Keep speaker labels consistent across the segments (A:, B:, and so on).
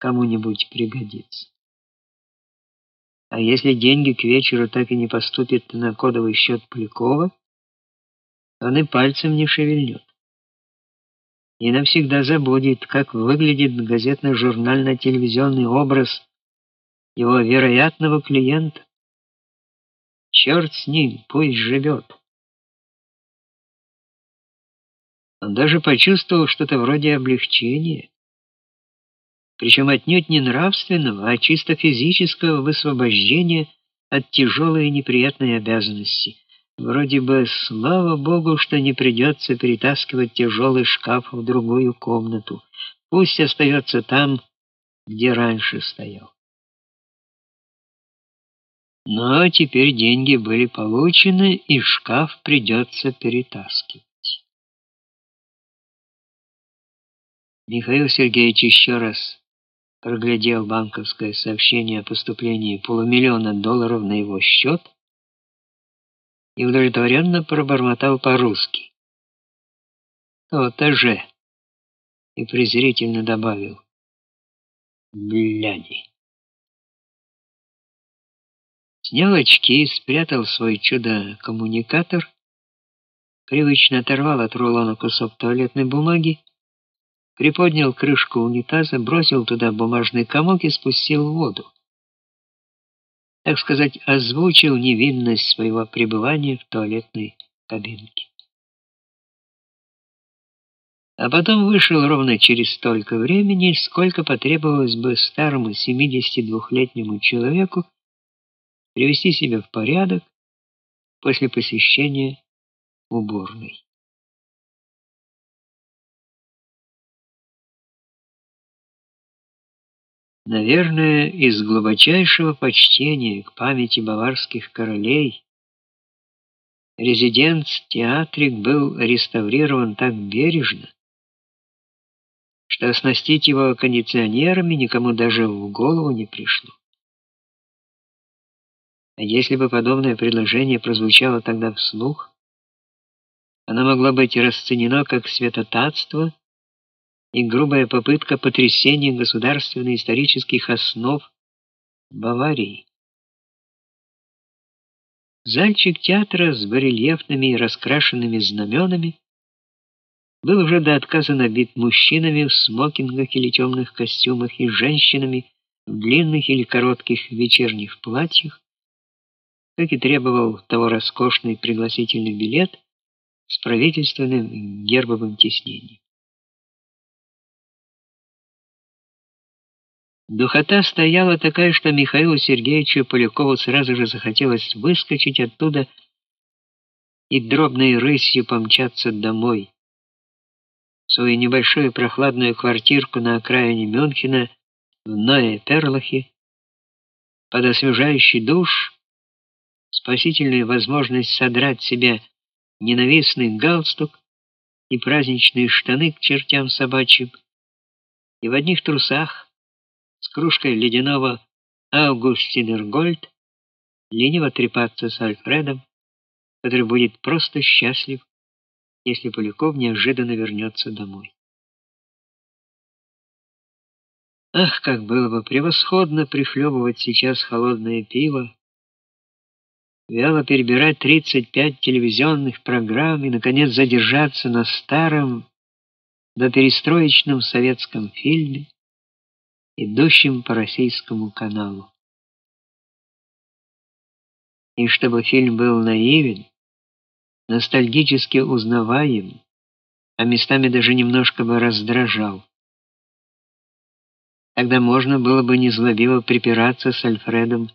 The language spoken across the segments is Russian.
A: кому-нибудь пригодится. А если деньги к вечеру так и не поступят на кодовый счет Полякова, он и пальцем не шевельнет. И навсегда забудет, как выглядит газетно-журнально-телевизионный образ его вероятного клиента. Черт с ним, пусть живет. Он даже почувствовал что-то вроде облегчения, причем отнюдь не нравственного, а чисто физического высвобождения от тяжелой и неприятной обязанности. Вроде бы, слава богу, что не придется перетаскивать тяжелый шкаф в другую комнату. Пусть остается там, где раньше стоял. Но теперь деньги были получены, и шкаф придется перетаскивать. Михаил Сергеевич еще раз проглядел банковское сообщение о поступлении полумиллиона долларов на его счет и удовлетворенно пробормотал по-русски. «То-то же!» и презрительно добавил. «Бляди!» Снял очки, спрятал свой чудо-коммуникатор, привычно оторвал от рулона кусок туалетной бумаги приподнял крышку унитаза, бросил туда бумажный комок и спустил воду. Так сказать, озвучил невинность своего пребывания в туалетной кабинке. А потом вышел ровно через столько времени, сколько потребовалось бы старому 72-летнему человеку привести себя в порядок после посещения уборной. Наверное, из глубочайшего почтения к памяти баварских королей резиденц-театрик был реставрирован так бережно, что оснастить его кондиционерами никому даже в голову не пришло. А если бы подобное предложение прозвучало тогда вслух, оно могло быть расценено как святотатство и грубая попытка потрясения государственно-исторических основ Баварии. Зальчик театра с барельефными и раскрашенными знаменами был уже до отказа набит мужчинами в смокингах или темных костюмах и женщинами в длинных или коротких вечерних платьях, как и требовал того роскошный пригласительный билет с правительственным гербовым тиснением. Духота стояла такая, что Михаилу Сергеевичу Полякову сразу же захотелось выскочить оттуда и дробной рысью помчаться домой. В свою небольшую прохладную квартирку на окраине Мюнхена в Ное-Перлахе под освежающий душ, спасительную возможность содрать себе ненавистный галстук и праздничные штаны к чертям собачьим, и в одних трусах с кружкой ледяного Аугустинергольд, лениво трепаться с Альфредом, который будет просто счастлив, если Поляков неожиданно вернется домой. Ах, как было бы превосходно прихлебывать сейчас холодное пиво, вяло перебирать 35 телевизионных программ и наконец задержаться на старом доперестроечном советском фильме идущим по российскому каналу. И чтобы фильм был наивен, ностальгически узнаваем, а местами даже немножко бы раздражал. Тогда можно было бы незлобиво припираться с Альфредом,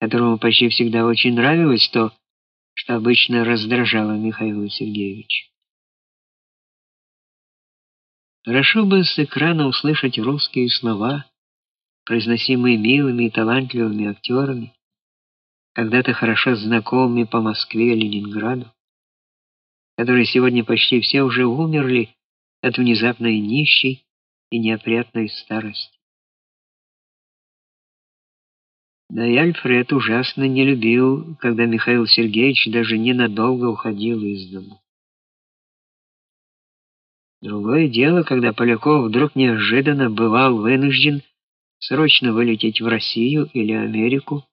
A: которому почти всегда очень нравилось то, что обычно раздражало Михаила Сергеевича. Хорошо бы с экрана услышать русские слова, произносимые милыми и талантливыми актерами, когда-то хорошо знакомыми по Москве и Ленинграду, которые сегодня почти все уже умерли от внезапной нищей и неопрятной старости. Да и Альфред ужасно не любил, когда Михаил Сергеевич даже ненадолго уходил из дома. Другое дело, когда Поляков вдруг неожиданно бывал вынужден Срочно вылететь в Россию или Америку,